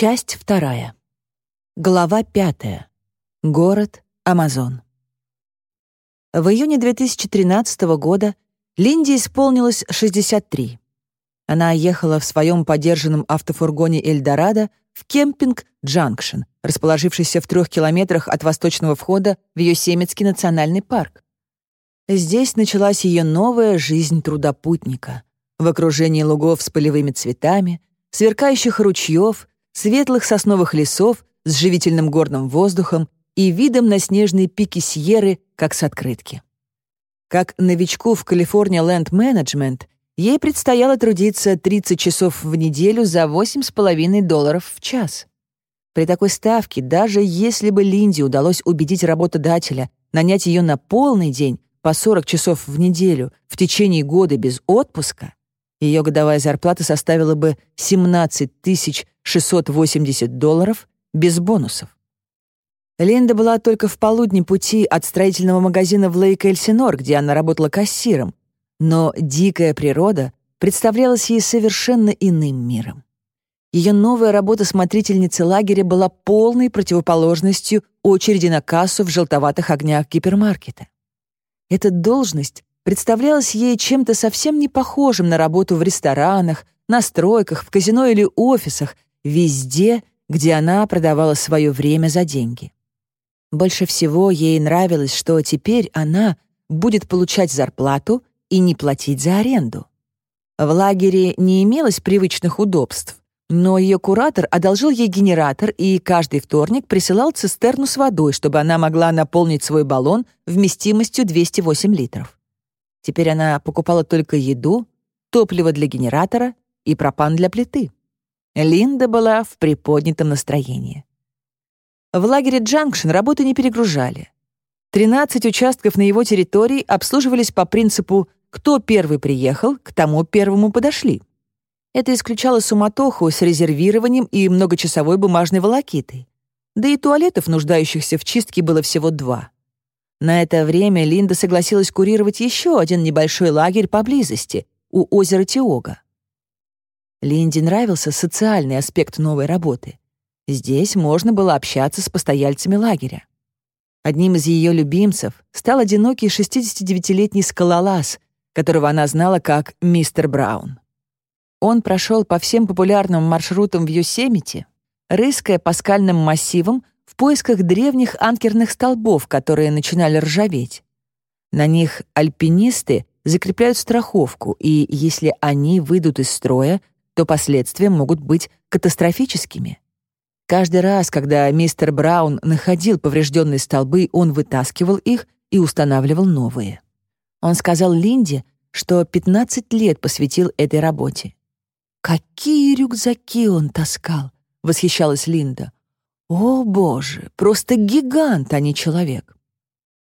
Часть вторая. Глава пятая. Город Амазон. В июне 2013 года Линде исполнилось 63. Она ехала в своем подержанном автофургоне «Эльдорадо» в кемпинг «Джанкшн», расположившийся в трех километрах от восточного входа в Йосемитский национальный парк. Здесь началась ее новая жизнь трудопутника в окружении лугов с полевыми цветами, сверкающих ручьев, светлых сосновых лесов с живительным горным воздухом и видом на снежные пики Сьерры, как с открытки. Как новичку в Калифорния Land Management ей предстояло трудиться 30 часов в неделю за 8,5 долларов в час. При такой ставке, даже если бы Линде удалось убедить работодателя нанять ее на полный день по 40 часов в неделю в течение года без отпуска, ее годовая зарплата составила бы 17 680 долларов без бонусов. Линда была только в полудне пути от строительного магазина в Лейк-Эльсинор, где она работала кассиром, но дикая природа представлялась ей совершенно иным миром. Ее новая работа смотрительницы лагеря была полной противоположностью очереди на кассу в желтоватых огнях гипермаркета. Эта должность представлялась ей чем-то совсем не похожим на работу в ресторанах, на стройках, в казино или офисах, везде, где она продавала свое время за деньги. Больше всего ей нравилось, что теперь она будет получать зарплату и не платить за аренду. В лагере не имелось привычных удобств, но ее куратор одолжил ей генератор и каждый вторник присылал цистерну с водой, чтобы она могла наполнить свой баллон вместимостью 208 литров. Теперь она покупала только еду, топливо для генератора и пропан для плиты. Линда была в приподнятом настроении. В лагере Джанкшн работы не перегружали. 13 участков на его территории обслуживались по принципу «кто первый приехал, к тому первому подошли». Это исключало суматоху с резервированием и многочасовой бумажной волокитой. Да и туалетов, нуждающихся в чистке, было всего два. На это время Линда согласилась курировать еще один небольшой лагерь поблизости, у озера Тиога. Линде нравился социальный аспект новой работы. Здесь можно было общаться с постояльцами лагеря. Одним из ее любимцев стал одинокий 69-летний скалолаз, которого она знала как мистер Браун. Он прошел по всем популярным маршрутам в Йосемите, рыская по скальным массивам в поисках древних анкерных столбов, которые начинали ржаветь. На них альпинисты закрепляют страховку, и если они выйдут из строя, то последствия могут быть катастрофическими. Каждый раз, когда мистер Браун находил поврежденные столбы, он вытаскивал их и устанавливал новые. Он сказал Линде, что 15 лет посвятил этой работе. «Какие рюкзаки он таскал!» — восхищалась Линда. О, боже, просто гигант, а не человек.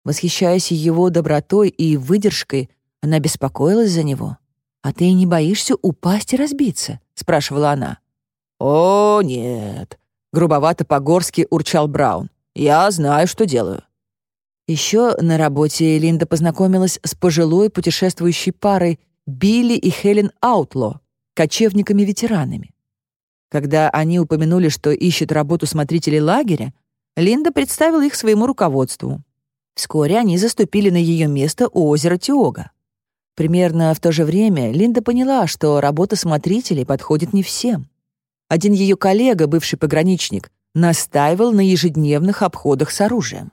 Восхищаясь его добротой и выдержкой, она беспокоилась за него. «А ты не боишься упасть и разбиться?» — спрашивала она. «О, нет», — грубовато по-горски урчал Браун. «Я знаю, что делаю». Еще на работе Линда познакомилась с пожилой путешествующей парой Билли и Хелен Аутло, кочевниками-ветеранами. Когда они упомянули, что ищут работу смотрителей лагеря, Линда представила их своему руководству. Вскоре они заступили на ее место у озера Тиога. Примерно в то же время Линда поняла, что работа смотрителей подходит не всем. Один ее коллега, бывший пограничник, настаивал на ежедневных обходах с оружием.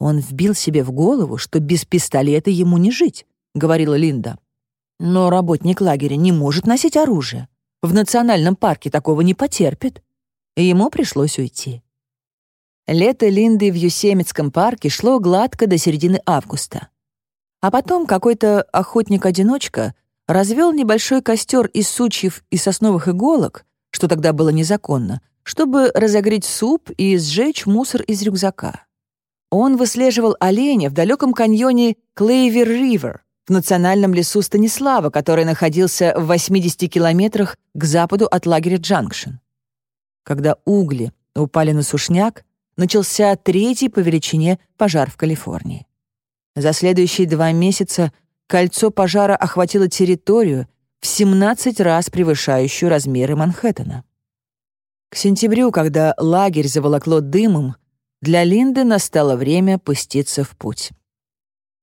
«Он вбил себе в голову, что без пистолета ему не жить», — говорила Линда. «Но работник лагеря не может носить оружие. В национальном парке такого не потерпит. И ему пришлось уйти. Лето Линды в Юсемитском парке шло гладко до середины августа. А потом какой-то охотник-одиночка развел небольшой костер из сучьев и сосновых иголок, что тогда было незаконно, чтобы разогреть суп и сжечь мусор из рюкзака. Он выслеживал оленя в далеком каньоне Клейвер-Ривер, в национальном лесу Станислава, который находился в 80 километрах к западу от лагеря Джанкшн. Когда угли упали на сушняк, начался третий по величине пожар в Калифорнии. За следующие два месяца кольцо пожара охватило территорию в 17 раз превышающую размеры Манхэттена. К сентябрю, когда лагерь заволокло дымом, для Линды настало время пуститься в путь.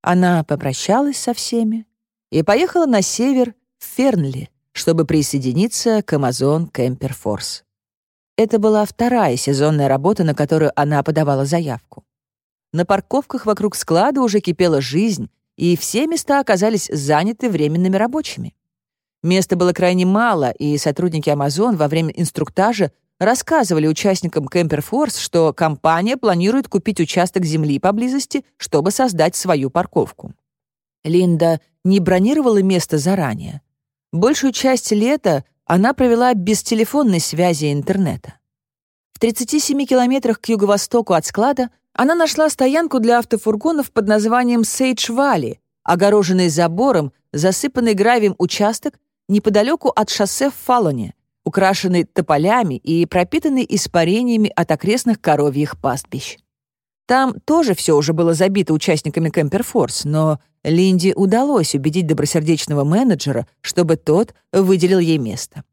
Она попрощалась со всеми и поехала на север, в Фернли, чтобы присоединиться к Amazon Camper Force. Это была вторая сезонная работа, на которую она подавала заявку. На парковках вокруг склада уже кипела жизнь, и все места оказались заняты временными рабочими. Места было крайне мало, и сотрудники Amazon во время инструктажа рассказывали участникам Force, что компания планирует купить участок земли поблизости, чтобы создать свою парковку. Линда не бронировала место заранее. Большую часть лета она провела без телефонной связи и интернета. В 37 километрах к юго-востоку от склада она нашла стоянку для автофургонов под названием Сейдж Валли, огороженный забором, засыпанный гравием участок неподалеку от шоссе в Фалоне, украшенный тополями и пропитанный испарениями от окрестных коровьих пастбищ. Там тоже все уже было забито участниками Кемперфорс, но Линде удалось убедить добросердечного менеджера, чтобы тот выделил ей место.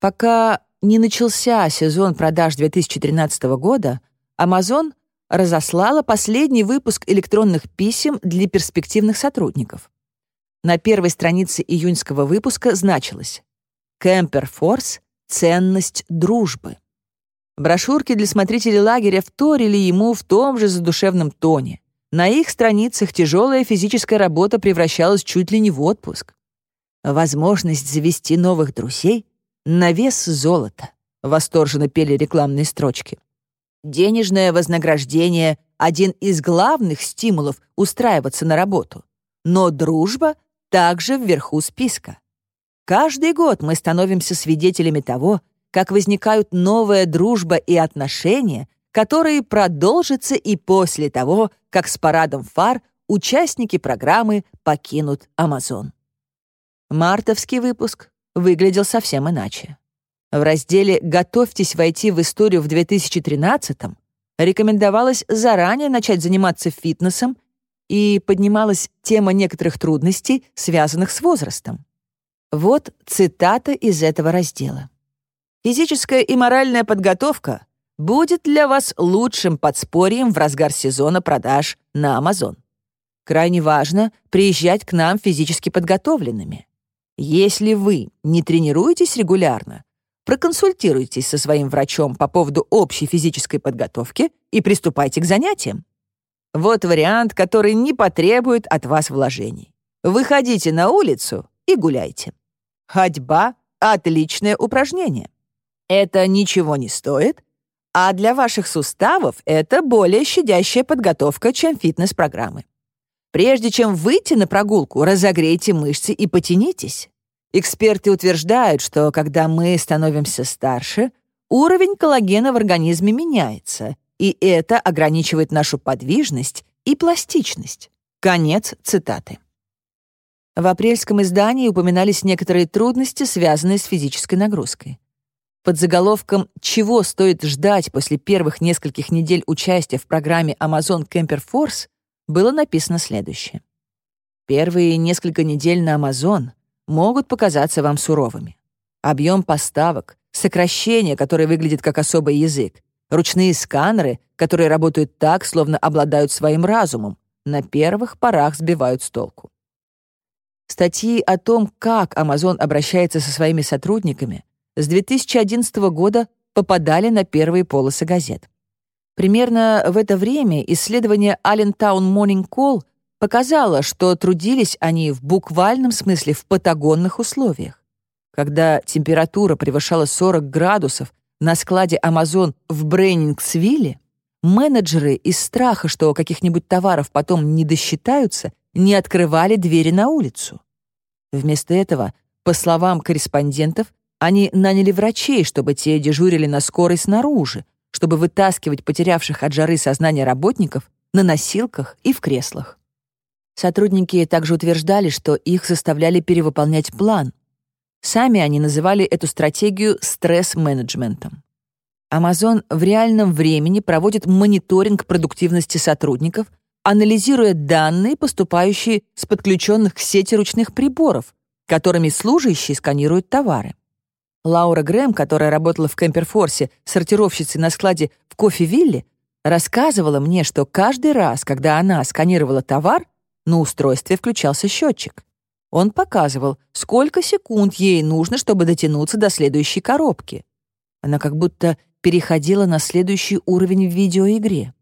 Пока не начался сезон продаж 2013 года, Amazon разослала последний выпуск электронных писем для перспективных сотрудников. На первой странице июньского выпуска значилось «Кемпер Форс. Ценность дружбы». Брошюрки для смотрителей лагеря вторили ему в том же задушевном тоне. На их страницах тяжелая физическая работа превращалась чуть ли не в отпуск. Возможность завести новых друзей на вес золота, восторженно пели рекламные строчки. Денежное вознаграждение — один из главных стимулов устраиваться на работу. Но дружба также вверху списка. Каждый год мы становимся свидетелями того, как возникают новая дружба и отношения, которые продолжатся и после того, как с парадом фар участники программы покинут Амазон. Мартовский выпуск выглядел совсем иначе. В разделе «Готовьтесь войти в историю в 2013-м» рекомендовалось заранее начать заниматься фитнесом и поднималась тема некоторых трудностей, связанных с возрастом. Вот цитата из этого раздела. «Физическая и моральная подготовка будет для вас лучшим подспорьем в разгар сезона продаж на Amazon. Крайне важно приезжать к нам физически подготовленными. Если вы не тренируетесь регулярно, проконсультируйтесь со своим врачом по поводу общей физической подготовки и приступайте к занятиям. Вот вариант, который не потребует от вас вложений. Выходите на улицу и гуляйте. Ходьба — отличное упражнение. Это ничего не стоит, а для ваших суставов это более щадящая подготовка, чем фитнес-программы. Прежде чем выйти на прогулку, разогрейте мышцы и потянитесь. Эксперты утверждают, что когда мы становимся старше, уровень коллагена в организме меняется, и это ограничивает нашу подвижность и пластичность. Конец цитаты. В апрельском издании упоминались некоторые трудности, связанные с физической нагрузкой. Под заголовком «Чего стоит ждать после первых нескольких недель участия в программе Amazon Camper Force» было написано следующее. Первые несколько недель на Amazon могут показаться вам суровыми. Объем поставок, сокращение, которое выглядит как особый язык, Ручные сканеры, которые работают так, словно обладают своим разумом, на первых порах сбивают с толку. Статьи о том, как Amazon обращается со своими сотрудниками, с 2011 года попадали на первые полосы газет. Примерно в это время исследование Allentown Morning Call показало, что трудились они в буквальном смысле в патагонных условиях. Когда температура превышала 40 градусов на складе Amazon в Брейнингсвилле менеджеры из страха, что каких-нибудь товаров потом не досчитаются, не открывали двери на улицу. Вместо этого, по словам корреспондентов, они наняли врачей, чтобы те дежурили на скорой снаружи, чтобы вытаскивать потерявших от жары сознание работников на носилках и в креслах. Сотрудники также утверждали, что их заставляли перевыполнять план, Сами они называли эту стратегию стресс-менеджментом. Amazon в реальном времени проводит мониторинг продуктивности сотрудников, анализируя данные, поступающие с подключенных к сети ручных приборов, которыми служащие сканируют товары. Лаура Грэм, которая работала в Кемперфорсе сортировщицей на складе в Кофе-Вилле, рассказывала мне, что каждый раз, когда она сканировала товар, на устройстве включался счетчик. Он показывал, сколько секунд ей нужно, чтобы дотянуться до следующей коробки. Она как будто переходила на следующий уровень в видеоигре.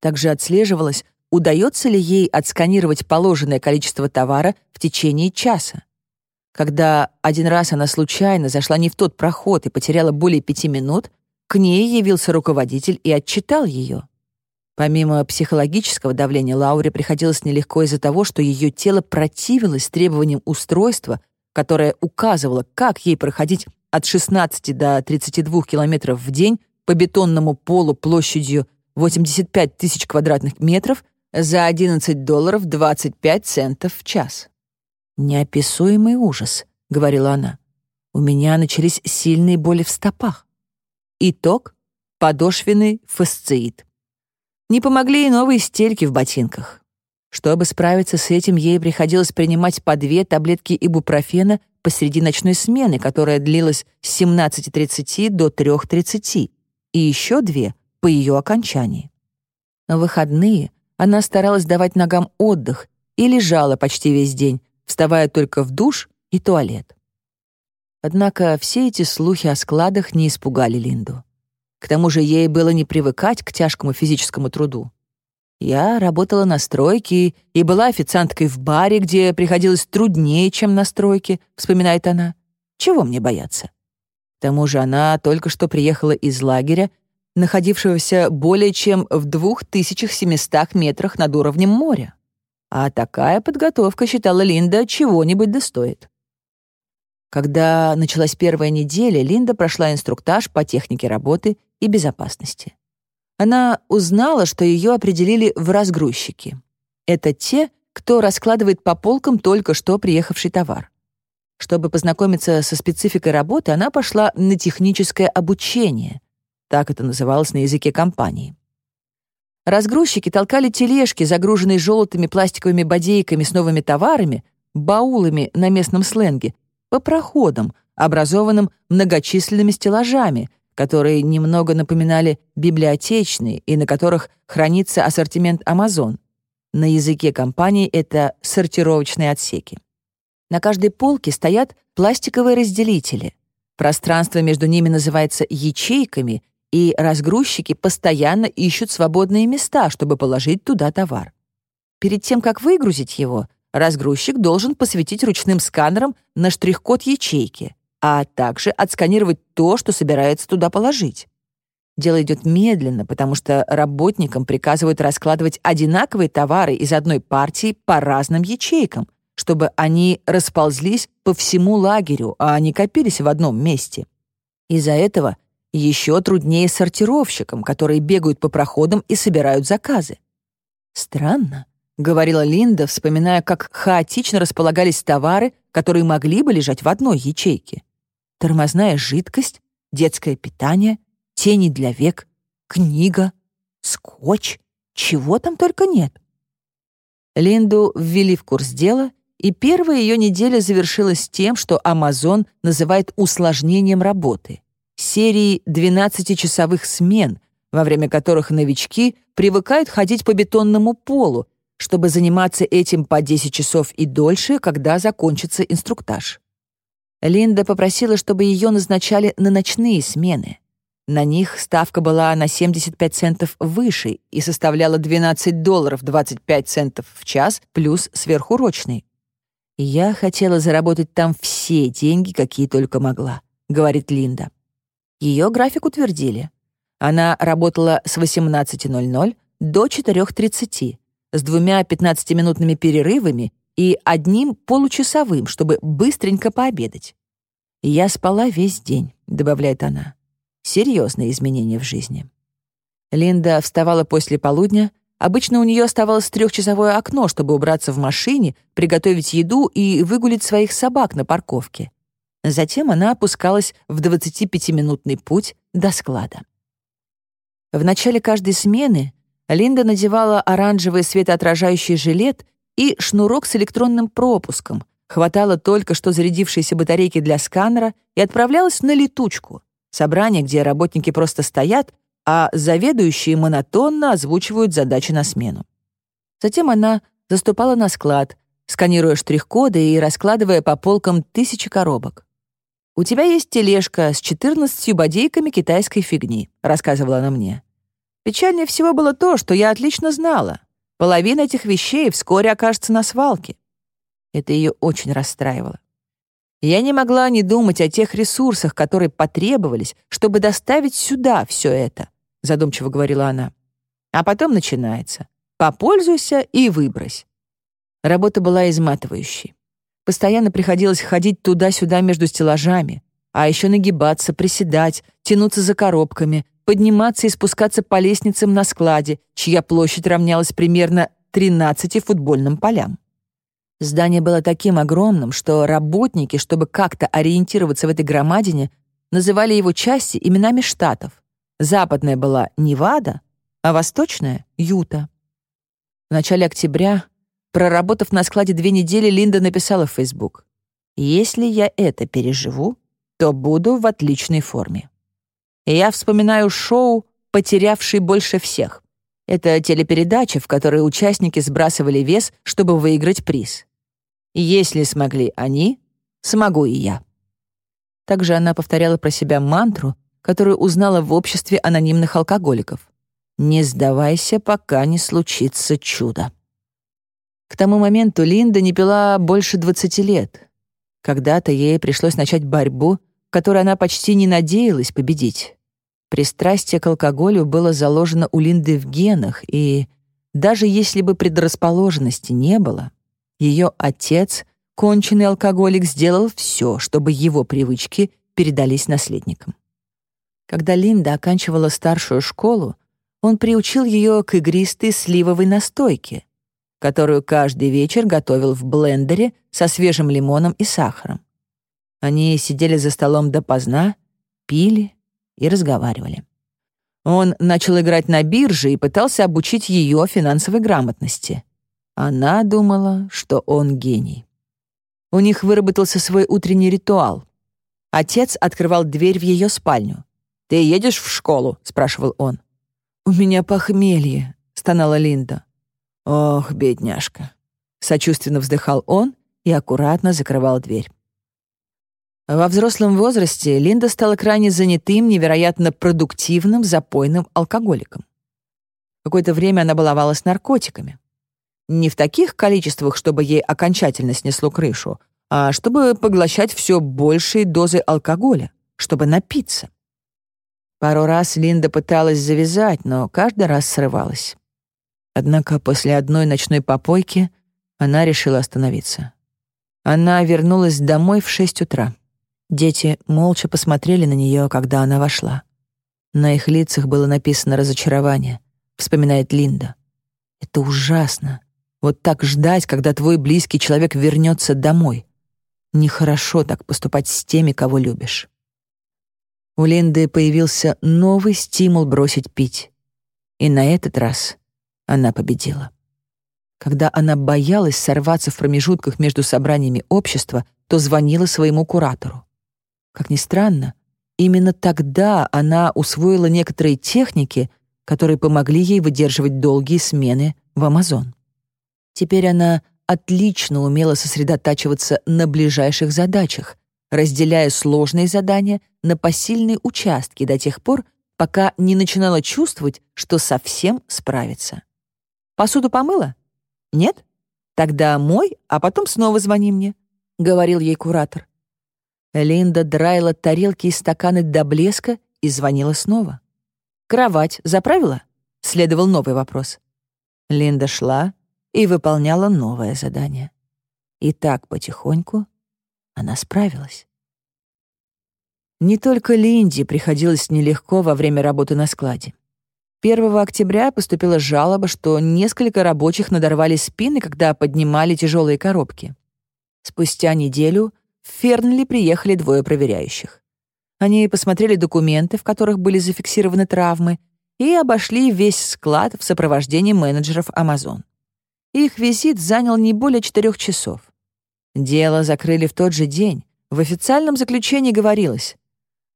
Также отслеживалось, удается ли ей отсканировать положенное количество товара в течение часа. Когда один раз она случайно зашла не в тот проход и потеряла более пяти минут, к ней явился руководитель и отчитал ее. Помимо психологического давления, Лауре приходилось нелегко из-за того, что ее тело противилось требованиям устройства, которое указывало, как ей проходить от 16 до 32 километров в день по бетонному полу площадью 85 тысяч квадратных метров за 11 долларов 25 центов в час. «Неописуемый ужас», — говорила она. «У меня начались сильные боли в стопах. Итог — подошвенный фасциит. Не помогли и новые стельки в ботинках. Чтобы справиться с этим, ей приходилось принимать по две таблетки ибупрофена посреди ночной смены, которая длилась с 17.30 до 3.30, и еще две по ее окончании. В выходные она старалась давать ногам отдых и лежала почти весь день, вставая только в душ и туалет. Однако все эти слухи о складах не испугали Линду. К тому же ей было не привыкать к тяжкому физическому труду. Я работала на стройке и была официанткой в баре, где приходилось труднее, чем на стройке, вспоминает она. Чего мне бояться? К тому же она только что приехала из лагеря, находившегося более чем в 2700 метрах над уровнем моря. А такая подготовка, считала Линда, чего-нибудь достоит. Когда началась первая неделя, Линда прошла инструктаж по технике работы и безопасности. Она узнала, что ее определили в разгрузчики. Это те, кто раскладывает по полкам только что приехавший товар. Чтобы познакомиться со спецификой работы, она пошла на техническое обучение. Так это называлось на языке компании. Разгрузчики толкали тележки, загруженные желтыми пластиковыми бодейками с новыми товарами, баулами на местном сленге, по проходам, образованным многочисленными стеллажами, которые немного напоминали библиотечные и на которых хранится ассортимент Amazon. На языке компании это сортировочные отсеки. На каждой полке стоят пластиковые разделители. Пространство между ними называется ячейками, и разгрузчики постоянно ищут свободные места, чтобы положить туда товар. Перед тем, как выгрузить его, разгрузчик должен посветить ручным сканером на штрих-код ячейки, а также отсканировать то, что собирается туда положить. Дело идет медленно, потому что работникам приказывают раскладывать одинаковые товары из одной партии по разным ячейкам, чтобы они расползлись по всему лагерю, а не копились в одном месте. Из-за этого еще труднее сортировщикам, которые бегают по проходам и собирают заказы. Странно, — говорила Линда, вспоминая, как хаотично располагались товары, которые могли бы лежать в одной ячейке. Тормозная жидкость, детское питание, тени для век, книга, скотч, чего там только нет. Линду ввели в курс дела, и первая ее неделя завершилась тем, что Amazon называет усложнением работы — серией 12-часовых смен, во время которых новички привыкают ходить по бетонному полу, чтобы заниматься этим по 10 часов и дольше, когда закончится инструктаж. Линда попросила, чтобы ее назначали на ночные смены. На них ставка была на 75 центов выше и составляла 12 долларов 25 центов в час плюс сверхурочный. «Я хотела заработать там все деньги, какие только могла», — говорит Линда. Ее график утвердили. Она работала с 18.00 до 4.30, с двумя 15-минутными перерывами и одним получасовым, чтобы быстренько пообедать. «Я спала весь день», — добавляет она. Серьезные изменения в жизни. Линда вставала после полудня. Обычно у нее оставалось трехчасовое окно, чтобы убраться в машине, приготовить еду и выгулить своих собак на парковке. Затем она опускалась в 25-минутный путь до склада. В начале каждой смены Линда надевала оранжевый светоотражающий жилет и шнурок с электронным пропуском, Хватало только что зарядившейся батарейки для сканера и отправлялась на летучку. Собрание, где работники просто стоят, а заведующие монотонно озвучивают задачи на смену. Затем она заступала на склад, сканируя штрих-коды и раскладывая по полкам тысячи коробок. «У тебя есть тележка с 14 бодейками китайской фигни», — рассказывала она мне. Печальнее всего было то, что я отлично знала. Половина этих вещей вскоре окажется на свалке. Это ее очень расстраивало. Я не могла не думать о тех ресурсах, которые потребовались, чтобы доставить сюда все это, задумчиво говорила она. А потом начинается. Попользуйся и выбрось. Работа была изматывающей. Постоянно приходилось ходить туда-сюда между стеллажами, а еще нагибаться, приседать, тянуться за коробками, подниматься и спускаться по лестницам на складе, чья площадь равнялась примерно 13 футбольным полям. Здание было таким огромным, что работники, чтобы как-то ориентироваться в этой громадине, называли его части именами штатов. Западная была Невада, а восточная — Юта. В начале октября, проработав на складе две недели, Линда написала в Facebook, «Если я это переживу, то буду в отличной форме». И я вспоминаю шоу «Потерявший больше всех». Это телепередача, в которой участники сбрасывали вес, чтобы выиграть приз. Если смогли они, смогу и я. Также она повторяла про себя мантру, которую узнала в обществе анонимных алкоголиков. «Не сдавайся, пока не случится чудо». К тому моменту Линда не пила больше 20 лет. Когда-то ей пришлось начать борьбу — которой она почти не надеялась победить. Пристрастие к алкоголю было заложено у Линды в генах, и даже если бы предрасположенности не было, ее отец, конченый алкоголик, сделал все, чтобы его привычки передались наследникам. Когда Линда оканчивала старшую школу, он приучил ее к игристой сливовой настойке, которую каждый вечер готовил в блендере со свежим лимоном и сахаром. Они сидели за столом допоздна, пили и разговаривали. Он начал играть на бирже и пытался обучить ее финансовой грамотности. Она думала, что он гений. У них выработался свой утренний ритуал. Отец открывал дверь в ее спальню. «Ты едешь в школу?» — спрашивал он. «У меня похмелье», — стонала Линда. «Ох, бедняжка». Сочувственно вздыхал он и аккуратно закрывал дверь. Во взрослом возрасте Линда стала крайне занятым, невероятно продуктивным, запойным алкоголиком. Какое-то время она баловалась наркотиками. Не в таких количествах, чтобы ей окончательно снесло крышу, а чтобы поглощать все большие дозы алкоголя, чтобы напиться. Пару раз Линда пыталась завязать, но каждый раз срывалась. Однако после одной ночной попойки она решила остановиться. Она вернулась домой в шесть утра. Дети молча посмотрели на нее, когда она вошла. На их лицах было написано разочарование, вспоминает Линда. Это ужасно. Вот так ждать, когда твой близкий человек вернется домой. Нехорошо так поступать с теми, кого любишь. У Линды появился новый стимул бросить пить. И на этот раз она победила. Когда она боялась сорваться в промежутках между собраниями общества, то звонила своему куратору. Как ни странно, именно тогда она усвоила некоторые техники, которые помогли ей выдерживать долгие смены в Амазон. Теперь она отлично умела сосредотачиваться на ближайших задачах, разделяя сложные задания на посильные участки до тех пор, пока не начинала чувствовать, что совсем справится. «Посуду помыла? Нет? Тогда мой, а потом снова звони мне», — говорил ей куратор. Линда драила тарелки и стаканы до блеска и звонила снова. «Кровать заправила?» — следовал новый вопрос. Линда шла и выполняла новое задание. И так потихоньку она справилась. Не только Линде приходилось нелегко во время работы на складе. 1 октября поступила жалоба, что несколько рабочих надорвали спины, когда поднимали тяжелые коробки. Спустя неделю в Фернли приехали двое проверяющих. Они посмотрели документы, в которых были зафиксированы травмы, и обошли весь склад в сопровождении менеджеров Amazon. Их визит занял не более четырех часов. Дело закрыли в тот же день. В официальном заключении говорилось,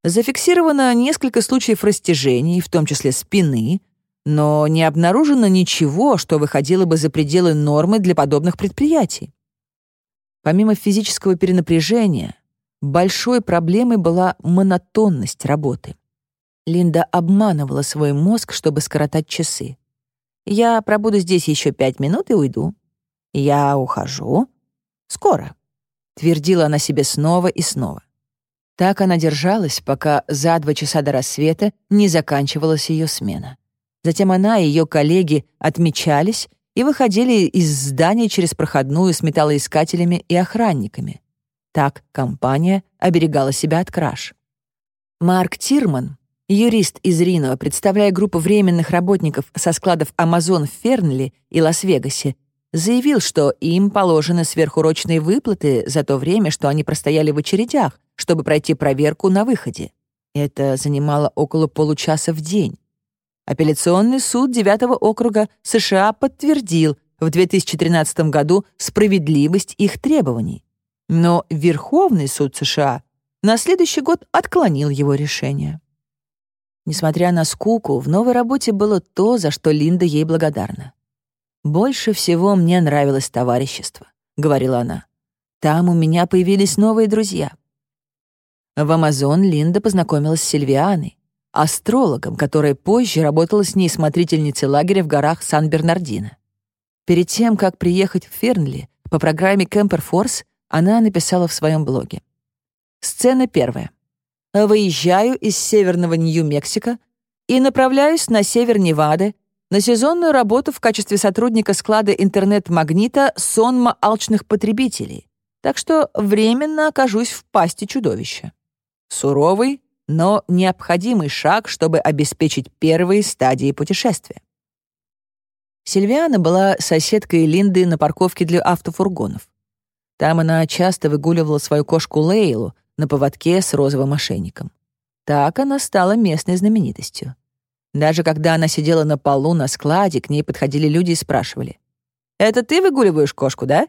зафиксировано несколько случаев растяжений, в том числе спины, но не обнаружено ничего, что выходило бы за пределы нормы для подобных предприятий. Помимо физического перенапряжения, большой проблемой была монотонность работы. Линда обманывала свой мозг, чтобы скоротать часы. «Я пробуду здесь еще пять минут и уйду. Я ухожу. Скоро», — твердила она себе снова и снова. Так она держалась, пока за два часа до рассвета не заканчивалась ее смена. Затем она и ее коллеги отмечались и выходили из здания через проходную с металлоискателями и охранниками. Так компания оберегала себя от краж. Марк Тирман, юрист из Рино, представляя группу временных работников со складов Amazon в Фернли и Лас-Вегасе, заявил, что им положены сверхурочные выплаты за то время, что они простояли в очередях, чтобы пройти проверку на выходе. Это занимало около получаса в день. Апелляционный суд 9 округа США подтвердил в 2013 году справедливость их требований. Но Верховный суд США на следующий год отклонил его решение. Несмотря на скуку, в новой работе было то, за что Линда ей благодарна. «Больше всего мне нравилось товарищество», — говорила она. «Там у меня появились новые друзья». В Амазон Линда познакомилась с Сильвианой, астрологом, которая позже работала с ней смотрительницей лагеря в горах Сан-Бернардино. Перед тем, как приехать в Фернли, по программе Кемпер Форс она написала в своем блоге. Сцена первая. Выезжаю из северного Нью-Мексико и направляюсь на север Невады на сезонную работу в качестве сотрудника склада интернет-магнита сонма алчных потребителей, так что временно окажусь в пасти чудовища. Суровый, но необходимый шаг, чтобы обеспечить первые стадии путешествия. Сильвиана была соседкой Линды на парковке для автофургонов. Там она часто выгуливала свою кошку Лейлу на поводке с розовым ошейником. Так она стала местной знаменитостью. Даже когда она сидела на полу на складе, к ней подходили люди и спрашивали. «Это ты выгуливаешь кошку, да?»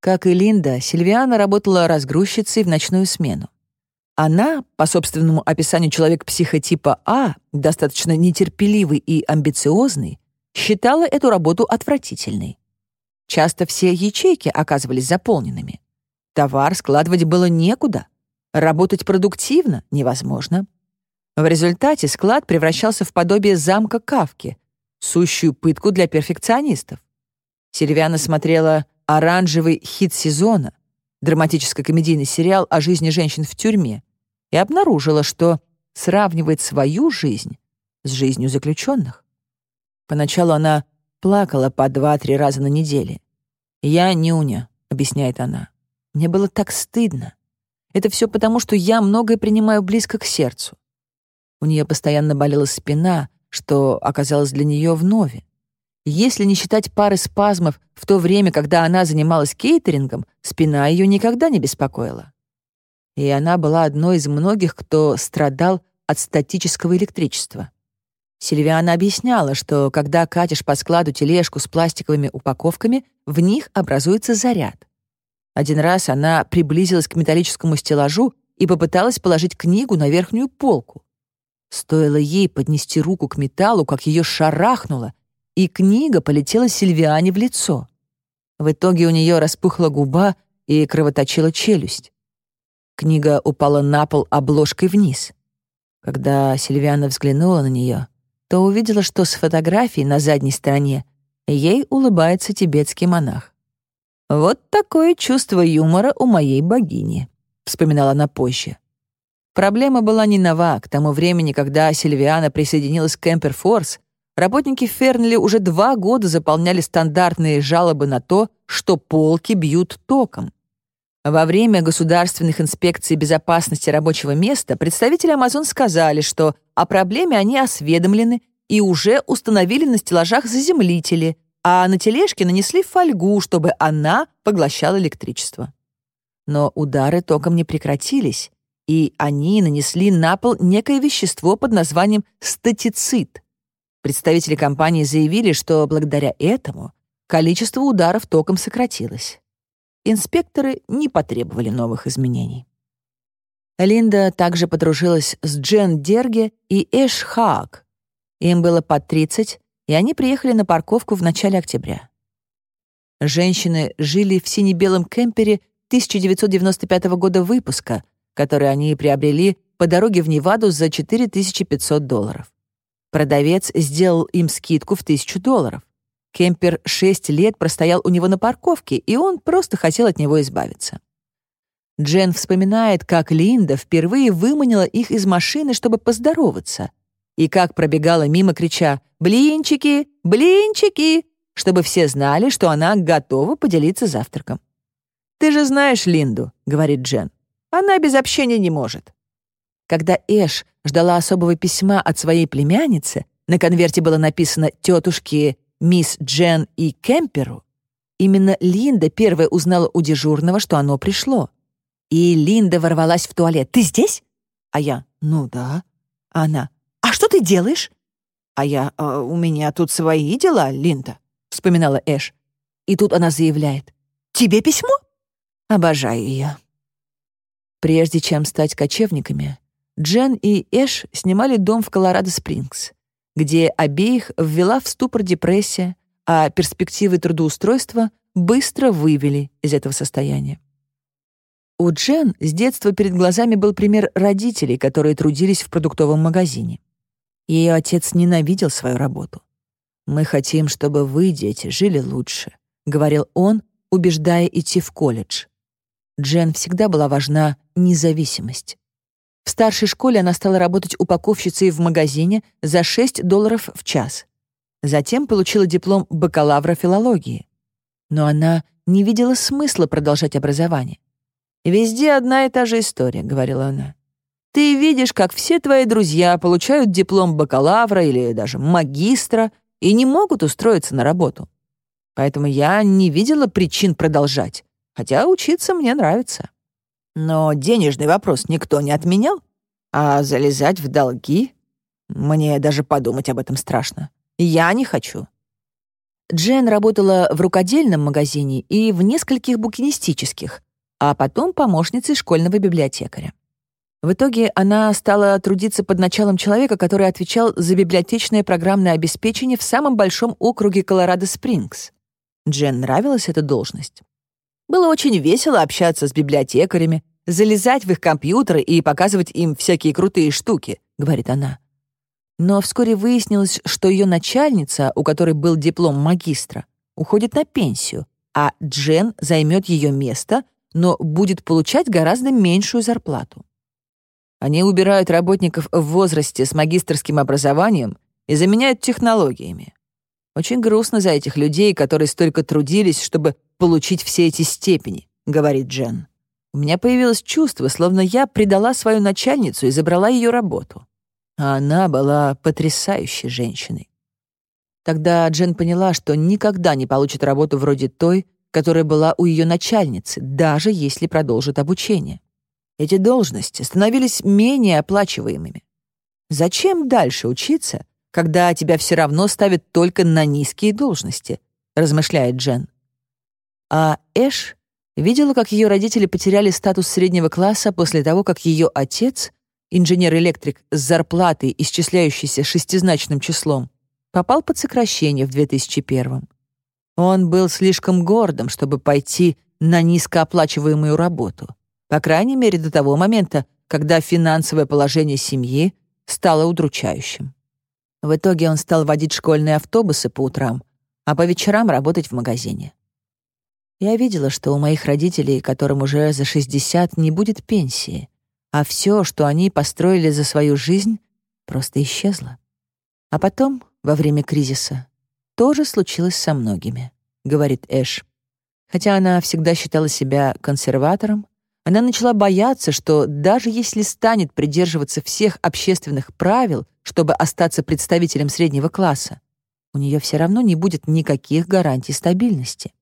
Как и Линда, Сильвиана работала разгрузчицей в ночную смену. Она, по собственному описанию человек психотипа А, достаточно нетерпеливый и амбициозный, считала эту работу отвратительной. Часто все ячейки оказывались заполненными. Товар складывать было некуда. Работать продуктивно невозможно. В результате склад превращался в подобие замка Кавки, сущую пытку для перфекционистов. Сильвиана смотрела «Оранжевый хит сезона», драматическо-комедийный сериал о жизни женщин в тюрьме, и обнаружила, что сравнивает свою жизнь с жизнью заключенных. Поначалу она плакала по два-три раза на неделе. «Я нюня», — объясняет она. «Мне было так стыдно. Это все потому, что я многое принимаю близко к сердцу. У нее постоянно болела спина, что оказалось для нее вновь. Если не считать пары спазмов в то время, когда она занималась кейтерингом, спина ее никогда не беспокоила. И она была одной из многих, кто страдал от статического электричества. Сильвиана объясняла, что когда катишь по складу тележку с пластиковыми упаковками, в них образуется заряд. Один раз она приблизилась к металлическому стеллажу и попыталась положить книгу на верхнюю полку. Стоило ей поднести руку к металлу, как ее шарахнуло, и книга полетела Сильвиане в лицо. В итоге у нее распухла губа и кровоточила челюсть. Книга упала на пол обложкой вниз. Когда Сильвиана взглянула на нее, то увидела, что с фотографией на задней стороне ей улыбается тибетский монах. «Вот такое чувство юмора у моей богини», — вспоминала она позже. Проблема была не нова. К тому времени, когда Сильвиана присоединилась к Кемпер Форс, работники Фернли уже два года заполняли стандартные жалобы на то, что полки бьют током. Во время государственных инспекций безопасности рабочего места представители Amazon сказали, что о проблеме они осведомлены и уже установили на стеллажах заземлители, а на тележке нанесли фольгу, чтобы она поглощала электричество. Но удары током не прекратились, и они нанесли на пол некое вещество под названием статицит. Представители компании заявили, что благодаря этому количество ударов током сократилось. инспекторы не потребовали новых изменений. Линда также подружилась с Джен Дерге и Эш Хаак. Им было по 30, и они приехали на парковку в начале октября. Женщины жили в сине-белом кемпере 1995 года выпуска, который они приобрели по дороге в Неваду за 4500 долларов. Продавец сделал им скидку в 1000 долларов. Кемпер 6 лет простоял у него на парковке, и он просто хотел от него избавиться. Джен вспоминает, как Линда впервые выманила их из машины, чтобы поздороваться, и как пробегала мимо, крича «Блинчики! Блинчики!», чтобы все знали, что она готова поделиться завтраком. «Ты же знаешь Линду», — говорит Джен. «Она без общения не может». Когда Эш ждала особого письма от своей племянницы, на конверте было написано «Тетушки мисс Джен и Кемперу», именно Линда первая узнала у дежурного, что оно пришло. И Линда ворвалась в туалет. «Ты здесь?» А я «Ну да». А она «А что ты делаешь?» А я «А «У меня тут свои дела, Линда», — вспоминала Эш. И тут она заявляет «Тебе письмо?» Обожаю ее. Прежде чем стать кочевниками, Джен и Эш снимали дом в Колорадо-Спрингс, где обеих ввела в ступор депрессия, а перспективы трудоустройства быстро вывели из этого состояния. У Джен с детства перед глазами был пример родителей, которые трудились в продуктовом магазине. Ее отец ненавидел свою работу. «Мы хотим, чтобы вы, дети, жили лучше», — говорил он, убеждая идти в колледж. Джен всегда была важна независимость. В старшей школе она стала работать упаковщицей в магазине за 6 долларов в час. Затем получила диплом бакалавра филологии. Но она не видела смысла продолжать образование. «Везде одна и та же история», — говорила она. «Ты видишь, как все твои друзья получают диплом бакалавра или даже магистра и не могут устроиться на работу. Поэтому я не видела причин продолжать, хотя учиться мне нравится. Но денежный вопрос никто не отменял, а залезать в долги... Мне даже подумать об этом страшно. Я не хочу». Джен работала в рукодельном магазине и в нескольких букинистических, а потом помощницей школьного библиотекаря. В итоге она стала трудиться под началом человека, который отвечал за библиотечное программное обеспечение в самом большом округе Колорадо-Спрингс. Джен нравилась эта должность. Было очень весело общаться с библиотекарями, залезать в их компьютеры и показывать им всякие крутые штуки, говорит она. Но вскоре выяснилось, что ее начальница, у которой был диплом магистра, уходит на пенсию, а Джен займет ее место, но будет получать гораздо меньшую зарплату. Они убирают работников в возрасте с магистрским образованием и заменяют технологиями. Очень грустно за этих людей, которые столько трудились, чтобы получить все эти степени, говорит Джен. У меня появилось чувство, словно я предала свою начальницу и забрала ее работу. А она была потрясающей женщиной. Тогда Джен поняла, что никогда не получит работу вроде той, которая была у ее начальницы, даже если продолжит обучение. Эти должности становились менее оплачиваемыми. Зачем дальше учиться, когда тебя все равно ставят только на низкие должности, размышляет Джен. А Эш видела, как ее родители потеряли статус среднего класса после того, как ее отец, инженер-электрик с зарплатой, исчисляющейся шестизначным числом, попал под сокращение в 2001 он был слишком гордым, чтобы пойти на низкооплачиваемую работу. По крайней мере, до того момента, когда финансовое положение семьи стало удручающим. В итоге он стал водить школьные автобусы по утрам, а по вечерам работать в магазине. Я видела, что у моих родителей, которым уже за 60, не будет пенсии, а все, что они построили за свою жизнь, просто исчезло. А потом, во время кризиса, тоже случилось со многими», — говорит Эш. Хотя она всегда считала себя консерватором, она начала бояться, что даже если станет придерживаться всех общественных правил, чтобы остаться представителем среднего класса, у нее все равно не будет никаких гарантий стабильности.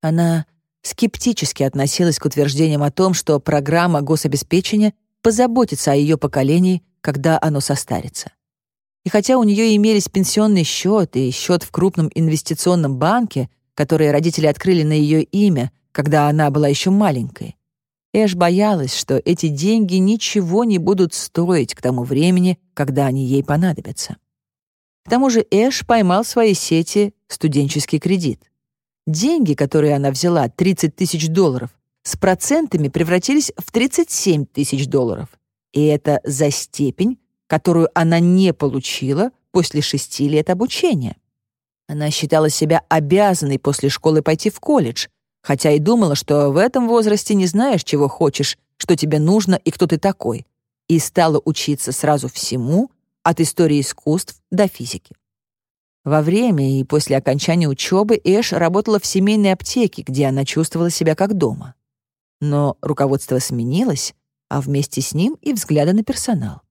Она скептически относилась к утверждениям о том, что программа гособеспечения позаботится о ее поколении, когда оно состарится. И хотя у нее имелись пенсионный счет и счет в крупном инвестиционном банке, которые родители открыли на ее имя, когда она была еще маленькой. Эш боялась, что эти деньги ничего не будут стоить к тому времени, когда они ей понадобятся. К тому же Эш поймал в своей сети студенческий кредит. Деньги, которые она взяла, 30 тысяч долларов, с процентами превратились в 37 тысяч долларов. И это за степень, которую она не получила после шести лет обучения. Она считала себя обязанной после школы пойти в колледж, хотя и думала, что в этом возрасте не знаешь, чего хочешь, что тебе нужно и кто ты такой, и стала учиться сразу всему, от истории искусств до физики. Во время и после окончания учебы Эш работала в семейной аптеке, где она чувствовала себя как дома. Но руководство сменилось, а вместе с ним и взгляды на персонал.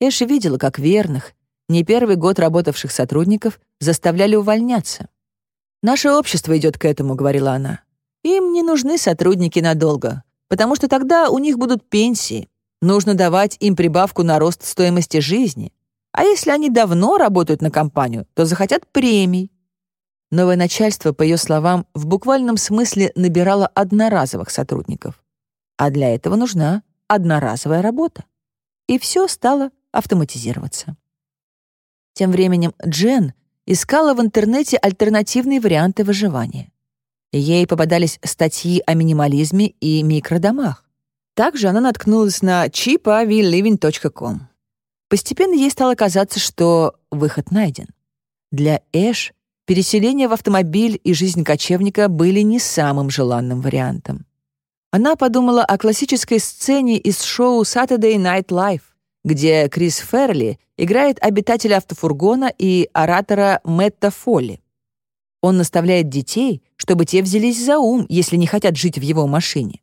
Эш видела, как верных, не первый год работавших сотрудников заставляли увольняться. «Наше общество идет к этому», — говорила она. «Им не нужны сотрудники надолго, потому что тогда у них будут пенсии. Нужно давать им прибавку на рост стоимости жизни. А если они давно работают на компанию, то захотят премий. Новое начальство, по ее словам, в буквальном смысле набирало одноразовых сотрудников. А для этого нужна одноразовая работа. И все стало автоматизироваться. Тем временем Джен искала в интернете альтернативные варианты выживания. Ей попадались статьи о минимализме и микродомах. Также она наткнулась на cheapavliving.com. Постепенно ей стало казаться, что выход найден. Для Эш переселение в автомобиль и жизнь кочевника были не самым желанным вариантом. Она подумала о классической сцене из шоу Saturday Night Live, где Крис Ферли играет обитателя автофургона и оратора Мэтта Фолли. Он наставляет детей, чтобы те взялись за ум, если не хотят жить в его машине.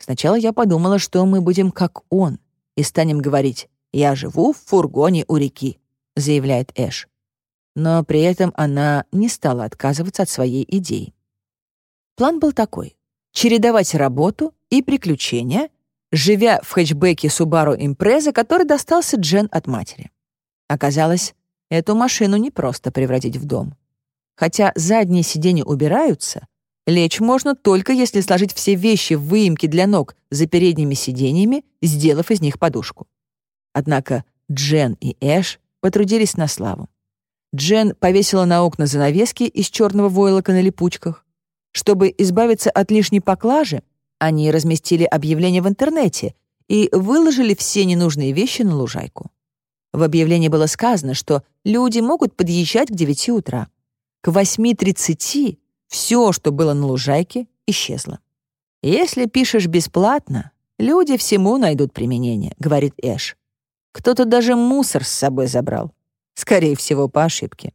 Сначала я подумала, что мы будем как он, и станем говорить «Я живу в фургоне у реки», — заявляет Эш. Но при этом она не стала отказываться от своей идеи. План был такой — чередовать работу и приключения, живя в хэтчбеке Subaru Impreza, который достался Джен от матери. Оказалось, эту машину не просто превратить в дом. Хотя задние сиденья убираются, лечь можно только если сложить все вещи в выемки для ног за передними сиденьями, сделав из них подушку. Однако Джен и Эш потрудились на славу. Джен повесила на окна занавески из черного войлока на липучках. Чтобы избавиться от лишней поклажи, они разместили объявление в интернете и выложили все ненужные вещи на лужайку. В объявлении было сказано, что люди могут подъезжать к 9 утра. К 8.30 все, что было на лужайке, исчезло. «Если пишешь бесплатно, люди всему найдут применение», — говорит Эш. Кто-то даже мусор с собой забрал. Скорее всего, по ошибке.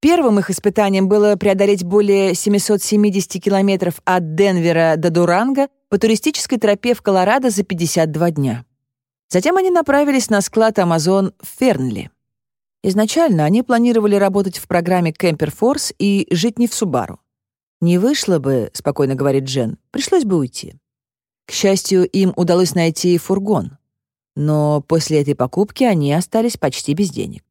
Первым их испытанием было преодолеть более 770 километров от Денвера до Дуранга по туристической тропе в Колорадо за 52 дня. Затем они направились на склад Amazon в Фернли. Изначально они планировали работать в программе Camper Force и жить не в Субару. «Не вышло бы», — спокойно говорит Джен, — «пришлось бы уйти». К счастью, им удалось найти фургон. Но после этой покупки они остались почти без денег.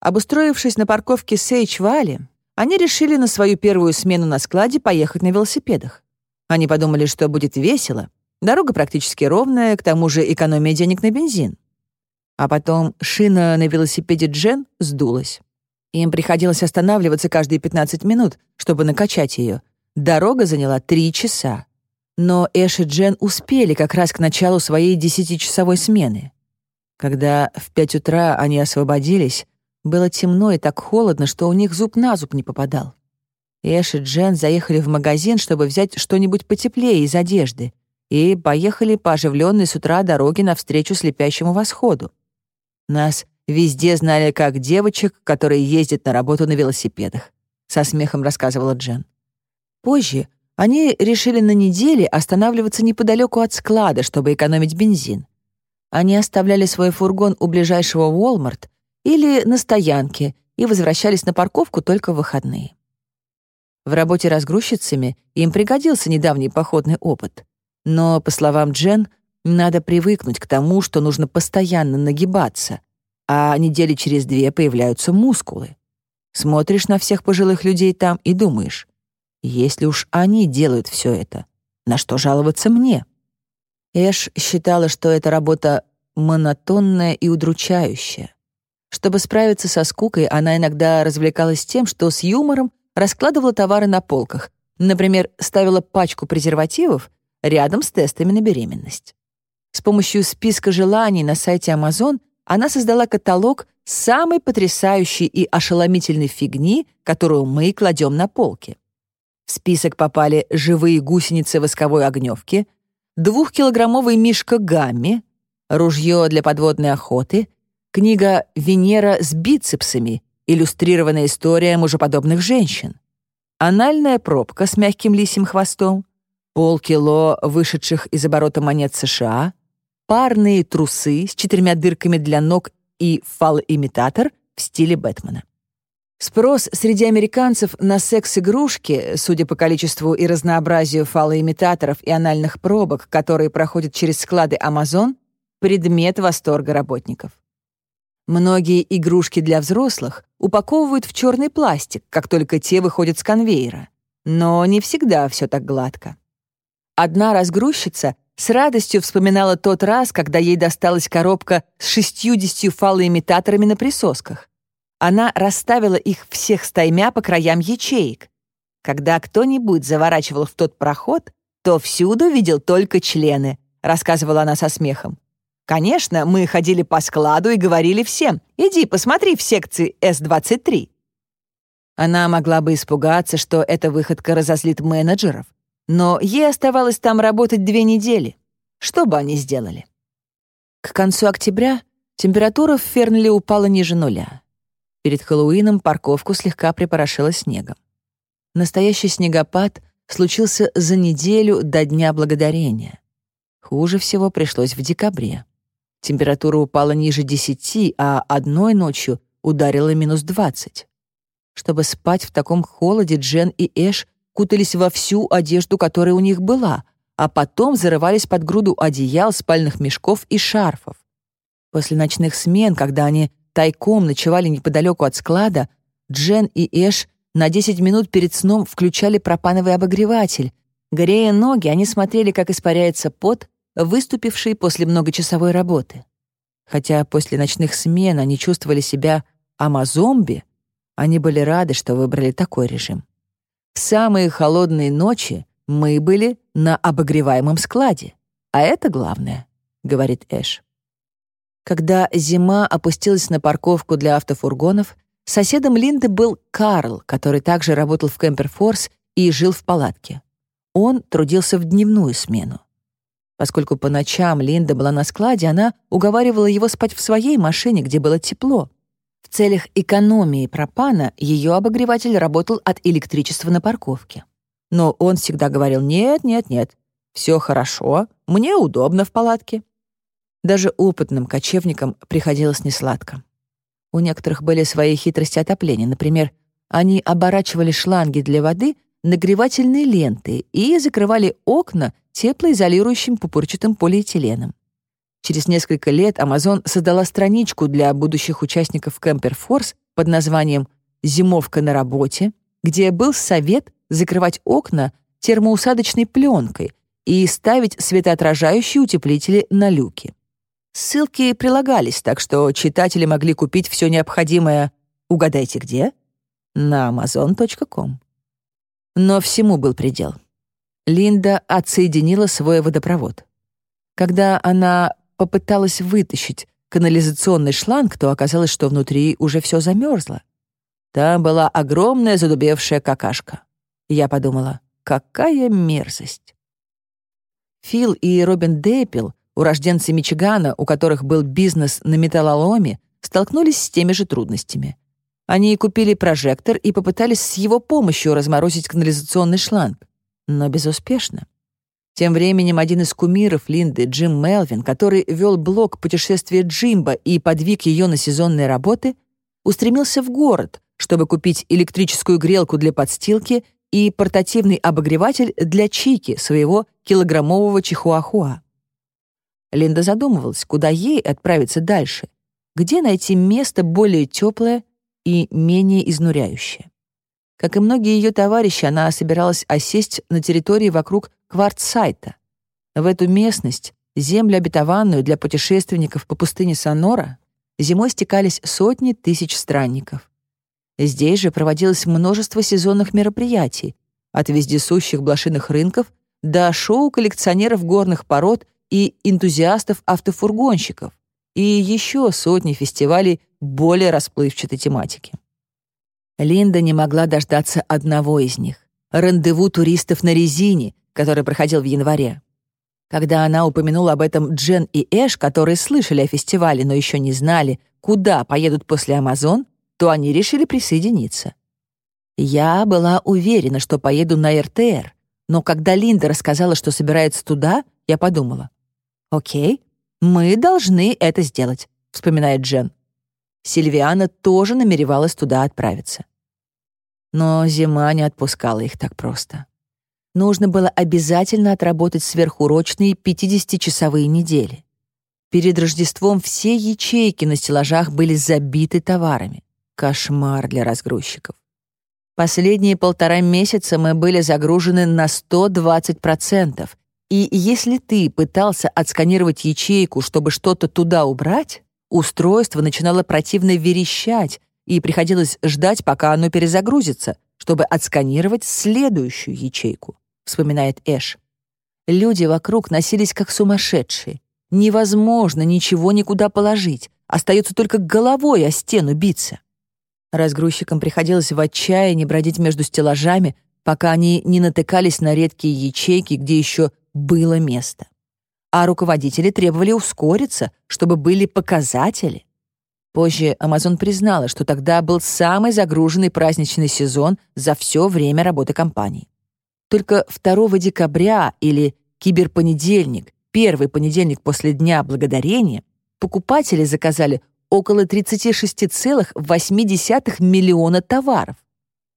Обустроившись на парковке Сейч-Валли, они решили на свою первую смену на складе поехать на велосипедах. Они подумали, что будет весело. Дорога практически ровная, к тому же экономия денег на бензин. А потом шина на велосипеде Джен сдулась. Им приходилось останавливаться каждые 15 минут, чтобы накачать ее. Дорога заняла три часа. Но Эш и Джен успели как раз к началу своей десятичасовой смены. Когда в пять утра они освободились, было темно и так холодно, что у них зуб на зуб не попадал. Эш и Джен заехали в магазин, чтобы взять что-нибудь потеплее из одежды, и поехали по оживленной с утра дороге навстречу слепящему восходу. Нас везде знали как девочек, которые ездят на работу на велосипедах, со смехом рассказывала Джен. Позже они решили на неделе останавливаться неподалеку от склада, чтобы экономить бензин. Они оставляли свой фургон у ближайшего Walmart или на стоянке и возвращались на парковку только в выходные. В работе разгрузчицами им пригодился недавний походный опыт. Но, по словам Джен, надо привыкнуть к тому, что нужно постоянно нагибаться, а недели через две появляются мускулы. Смотришь на всех пожилых людей там и думаешь, Если уж они делают все это, на что жаловаться мне? Эш считала, что эта работа монотонная и удручающая. Чтобы справиться со скукой, она иногда развлекалась тем, что с юмором раскладывала товары на полках, например, ставила пачку презервативов рядом с тестами на беременность. С помощью списка желаний на сайте Amazon она создала каталог самой потрясающей и ошеломительной фигни, которую мы кладем на полки. В список попали живые гусеницы восковой огневки, двухкилограммовый мишка гамми, ружье для подводной охоты, книга «Венера с бицепсами», иллюстрированная история мужеподобных женщин, анальная пробка с мягким лисим хвостом, полкило вышедших из оборота монет США, парные трусы с четырьмя дырками для ног и фалоимитатор в стиле Бэтмена. Спрос среди американцев на секс-игрушки, судя по количеству и разнообразию фалоимитаторов и анальных пробок, которые проходят через склады Amazon, предмет восторга работников. Многие игрушки для взрослых упаковывают в черный пластик, как только те выходят с конвейера. Но не всегда все так гладко. Одна разгрузчица с радостью вспоминала тот раз, когда ей досталась коробка с 60 фалоимитаторами на присосках. Она расставила их всех стаймя по краям ячеек. Когда кто-нибудь заворачивал в тот проход, то всюду видел только члены, рассказывала она со смехом. Конечно, мы ходили по складу и говорили всем, иди посмотри в секции С-23. Она могла бы испугаться, что эта выходка разозлит менеджеров, но ей оставалось там работать две недели. Что бы они сделали? К концу октября температура в Фернли упала ниже нуля. Перед Хэллоуином парковку слегка припорошило снегом. Настоящий снегопад случился за неделю до Дня Благодарения. Хуже всего пришлось в декабре. Температура упала ниже 10, а одной ночью ударила минус 20. Чтобы спать в таком холоде, Джен и Эш кутались во всю одежду, которая у них была, а потом зарывались под груду одеял, спальных мешков и шарфов. После ночных смен, когда они тайком ночевали неподалеку от склада, Джен и Эш на 10 минут перед сном включали пропановый обогреватель. Грея ноги, они смотрели, как испаряется пот, выступивший после многочасовой работы. Хотя после ночных смен они чувствовали себя амазомби, они были рады, что выбрали такой режим. В самые холодные ночи мы были на обогреваемом складе, а это главное, говорит Эш. Когда зима опустилась на парковку для автофургонов, соседом Линды был Карл, который также работал в Кемперфорс и жил в палатке. Он трудился в дневную смену. Поскольку по ночам Линда была на складе, она уговаривала его спать в своей машине, где было тепло. В целях экономии пропана ее обогреватель работал от электричества на парковке. Но он всегда говорил «нет, нет, нет, все хорошо, мне удобно в палатке». Даже опытным кочевникам приходилось несладко. У некоторых были свои хитрости отопления. Например, они оборачивали шланги для воды нагревательной лентой и закрывали окна теплоизолирующим пупырчатым полиэтиленом. Через несколько лет Amazon создала страничку для будущих участников Force под названием «Зимовка на работе», где был совет закрывать окна термоусадочной пленкой и ставить светоотражающие утеплители на люки. Ссылки прилагались, так что читатели могли купить все необходимое «Угадайте где?» на amazon.com. Но всему был предел. Линда отсоединила свой водопровод. Когда она попыталась вытащить канализационный шланг, то оказалось, что внутри уже все замерзло. Там была огромная задубевшая какашка. Я подумала, какая мерзость. Фил и Робин Дэппел Урожденцы Мичигана, у которых был бизнес на металлоломе, столкнулись с теми же трудностями. Они купили прожектор и попытались с его помощью разморозить канализационный шланг, но безуспешно. Тем временем один из кумиров Линды, Джим Мелвин, который вел блог «Путешествие Джимба» и подвиг ее на сезонные работы, устремился в город, чтобы купить электрическую грелку для подстилки и портативный обогреватель для чики, своего килограммового чихуахуа. Линда задумывалась, куда ей отправиться дальше, где найти место более теплое и менее изнуряющее. Как и многие ее товарищи, она собиралась осесть на территории вокруг Квартсайта. В эту местность, землю обетованную для путешественников по пустыне Сонора, зимой стекались сотни тысяч странников. Здесь же проводилось множество сезонных мероприятий, от вездесущих блошиных рынков до шоу коллекционеров горных пород и энтузиастов-автофургонщиков, и еще сотни фестивалей более расплывчатой тематики. Линда не могла дождаться одного из них — рандеву туристов на резине, который проходил в январе. Когда она упомянула об этом Джен и Эш, которые слышали о фестивале, но еще не знали, куда поедут после Амазон, то они решили присоединиться. Я была уверена, что поеду на РТР, но когда Линда рассказала, что собирается туда, я подумала, «Окей, мы должны это сделать», — вспоминает Джен. Сильвиана тоже намеревалась туда отправиться. Но зима не отпускала их так просто. Нужно было обязательно отработать сверхурочные 50-часовые недели. Перед Рождеством все ячейки на стеллажах были забиты товарами. Кошмар для разгрузчиков. Последние полтора месяца мы были загружены на 120%. И если ты пытался отсканировать ячейку, чтобы что-то туда убрать, Устройство начинало противно верещать, и приходилось ждать, пока оно перезагрузится, чтобы отсканировать следующую ячейку, вспоминает Эш. Люди вокруг носились как сумасшедшие. Невозможно ничего никуда положить, остается только головой о стену биться. Разгрузчикам приходилось в отчаянии бродить между стеллажами, пока они не натыкались на редкие ячейки, где еще было место а руководители требовали ускориться, чтобы были показатели. Позже Amazon признала, что тогда был самый загруженный праздничный сезон за все время работы компании. Только 2 декабря или киберпонедельник, первый понедельник после Дня Благодарения, покупатели заказали около 36,8 миллиона товаров.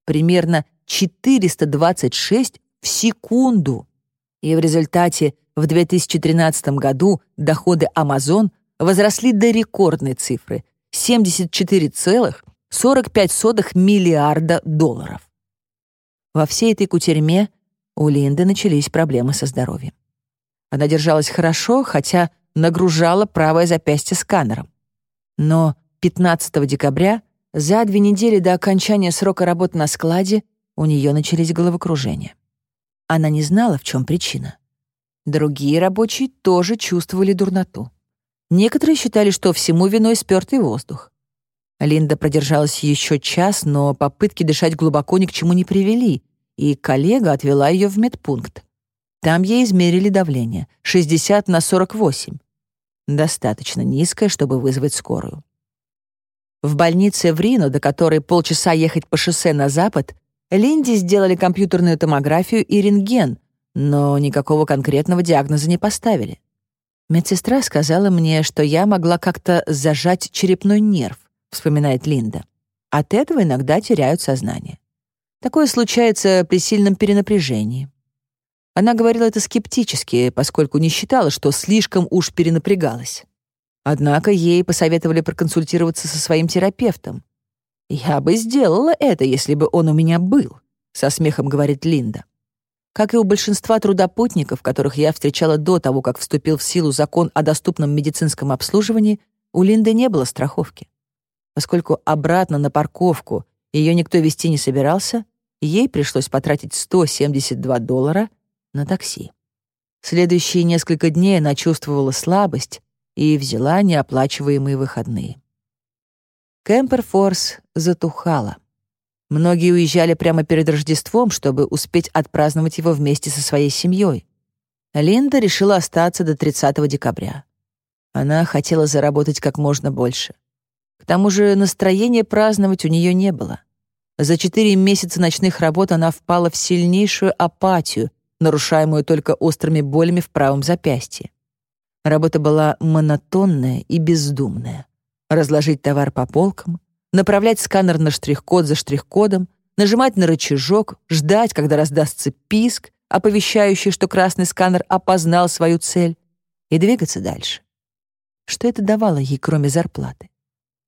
Примерно 426 в секунду. И в результате в 2013 году доходы Amazon возросли до рекордной цифры — 74,45 миллиарда долларов. Во всей этой кутерьме у Линды начались проблемы со здоровьем. Она держалась хорошо, хотя нагружала правое запястье сканером. Но 15 декабря, за две недели до окончания срока работы на складе, у нее начались головокружения. Она не знала, в чем причина. Другие рабочие тоже чувствовали дурноту. Некоторые считали, что всему виной спёртый воздух. Линда продержалась еще час, но попытки дышать глубоко ни к чему не привели, и коллега отвела ее в медпункт. Там ей измерили давление — 60 на 48. Достаточно низкое, чтобы вызвать скорую. В больнице в Рино, до которой полчаса ехать по шоссе на запад, Линде сделали компьютерную томографию и рентген, но никакого конкретного диагноза не поставили. Медсестра сказала мне, что я могла как-то зажать черепной нерв, вспоминает Линда. От этого иногда теряют сознание. Такое случается при сильном перенапряжении. Она говорила это скептически, поскольку не считала, что слишком уж перенапрягалась. Однако ей посоветовали проконсультироваться со своим терапевтом. «Я бы сделала это, если бы он у меня был», — со смехом говорит Линда. Как и у большинства трудопутников, которых я встречала до того, как вступил в силу закон о доступном медицинском обслуживании, у Линды не было страховки. Поскольку обратно на парковку ее никто вести не собирался, ей пришлось потратить 172 доллара на такси. Следующие несколько дней она чувствовала слабость и взяла неоплачиваемые выходные. Кемперфорс затухала. Многие уезжали прямо перед Рождеством, чтобы успеть отпраздновать его вместе со своей семьей. Линда решила остаться до 30 декабря. Она хотела заработать как можно больше. К тому же настроения праздновать у нее не было. За четыре месяца ночных работ она впала в сильнейшую апатию, нарушаемую только острыми болями в правом запястье. Работа была монотонная и бездумная. Разложить товар по полкам, направлять сканер на штрих-код за штрих-кодом, нажимать на рычажок, ждать, когда раздастся писк, оповещающий, что красный сканер опознал свою цель, и двигаться дальше. Что это давало ей, кроме зарплаты?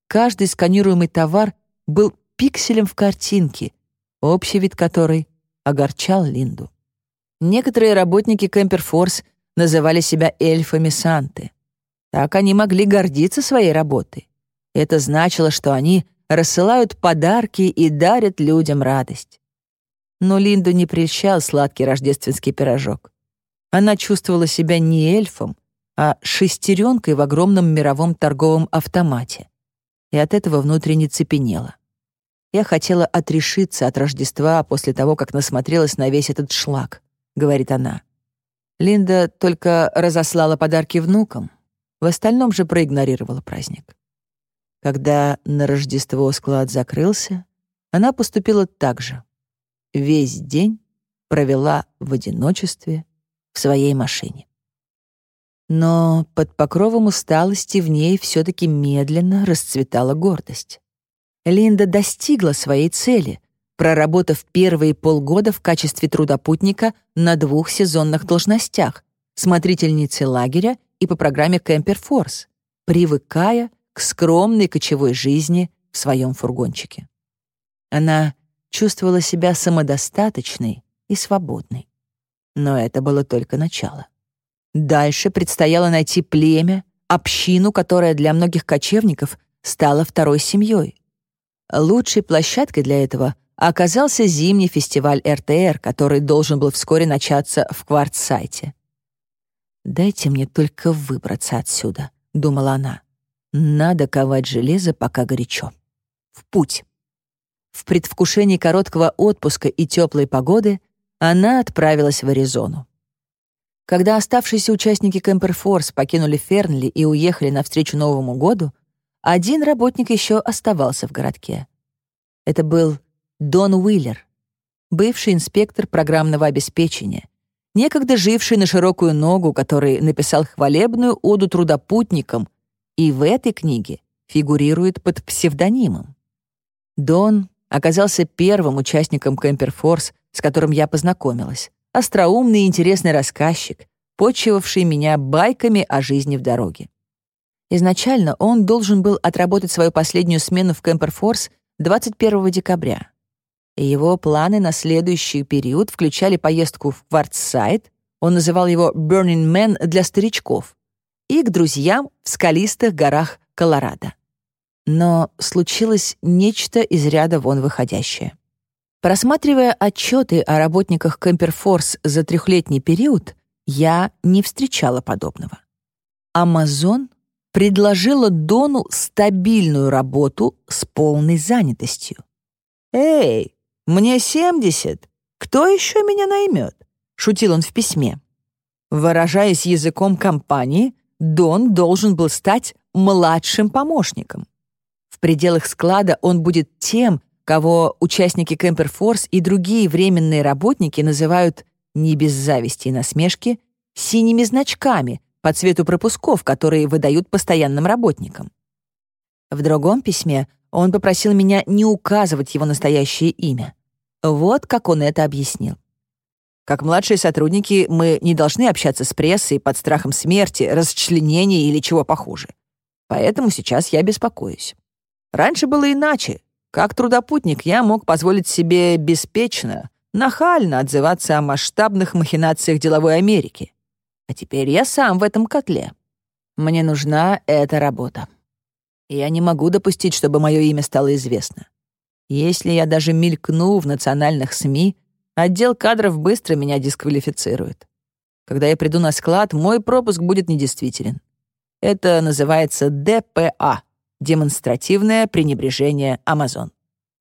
Каждый сканируемый товар был пикселем в картинке, общий вид которой огорчал Линду. Некоторые работники Кемперфорс называли себя эльфами Санты. Так они могли гордиться своей работой. Это значило, что они рассылают подарки и дарят людям радость. Но Линду не прельщал сладкий рождественский пирожок. Она чувствовала себя не эльфом, а шестеренкой в огромном мировом торговом автомате. И от этого внутренне цепенела. Я хотела отрешиться от Рождества после того, как насмотрелась на весь этот шлак, говорит она. Линда только разослала подарки внукам, в остальном же проигнорировала праздник. Когда на Рождество склад закрылся, она поступила так же. Весь день провела в одиночестве в своей машине. Но под покровом усталости в ней все-таки медленно расцветала гордость. Линда достигла своей цели, проработав первые полгода в качестве трудопутника на двух сезонных должностях — смотрительницы лагеря и по программе «Кемперфорс», привыкая к скромной кочевой жизни в своем фургончике. Она чувствовала себя самодостаточной и свободной. Но это было только начало. Дальше предстояло найти племя, общину, которая для многих кочевников стала второй семьей. Лучшей площадкой для этого оказался зимний фестиваль РТР, который должен был вскоре начаться в Квартсайте. «Дайте мне только выбраться отсюда», — думала она. «Надо ковать железо, пока горячо. В путь». В предвкушении короткого отпуска и теплой погоды она отправилась в Аризону. Когда оставшиеся участники Кемперфорс покинули Фернли и уехали навстречу Новому году, один работник еще оставался в городке. Это был Дон Уиллер, бывший инспектор программного обеспечения, некогда живший на широкую ногу, который написал хвалебную оду трудопутникам и в этой книге фигурирует под псевдонимом. Дон оказался первым участником Кемперфорс, с которым я познакомилась. Остроумный и интересный рассказчик, почивавший меня байками о жизни в дороге. Изначально он должен был отработать свою последнюю смену в Кемперфорс 21 декабря. Его планы на следующий период включали поездку в Квартсайд, он называл его «Burning Man» для старичков, и к друзьям в скалистых горах Колорадо. Но случилось нечто из ряда вон выходящее. Просматривая отчеты о работниках Кемперфорс за трехлетний период, я не встречала подобного. Амазон предложила Дону стабильную работу с полной занятостью. «Эй, мне 70. Кто еще меня наймет?» — шутил он в письме. Выражаясь языком компании, Дон должен был стать младшим помощником. В пределах склада он будет тем, кого участники Кемперфорс и другие временные работники называют не без зависти и насмешки синими значками по цвету пропусков, которые выдают постоянным работникам. В другом письме он попросил меня не указывать его настоящее имя. Вот как он это объяснил. Как младшие сотрудники мы не должны общаться с прессой под страхом смерти, расчленения или чего похуже. Поэтому сейчас я беспокоюсь. Раньше было иначе. Как трудопутник я мог позволить себе беспечно, нахально отзываться о масштабных махинациях деловой Америки. А теперь я сам в этом котле. Мне нужна эта работа. Я не могу допустить, чтобы мое имя стало известно. Если я даже мелькну в национальных СМИ, отдел кадров быстро меня дисквалифицирует. Когда я приду на склад, мой пропуск будет недействителен. Это называется ДПА демонстративное пренебрежение Амазон.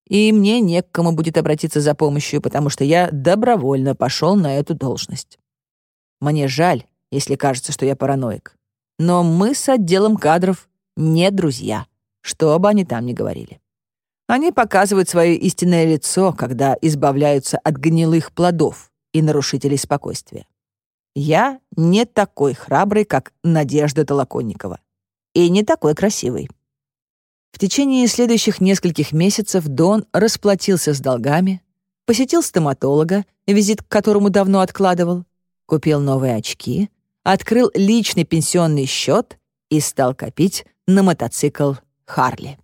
И мне не к кому будет обратиться за помощью, потому что я добровольно пошел на эту должность. Мне жаль, если кажется, что я параноик. Но мы с отделом кадров не друзья, что бы они там ни говорили. Они показывают свое истинное лицо, когда избавляются от гнилых плодов и нарушителей спокойствия. Я не такой храбрый, как Надежда Толоконникова. И не такой красивый. В течение следующих нескольких месяцев Дон расплатился с долгами, посетил стоматолога, визит к которому давно откладывал, купил новые очки, открыл личный пенсионный счет и стал копить на мотоцикл «Харли».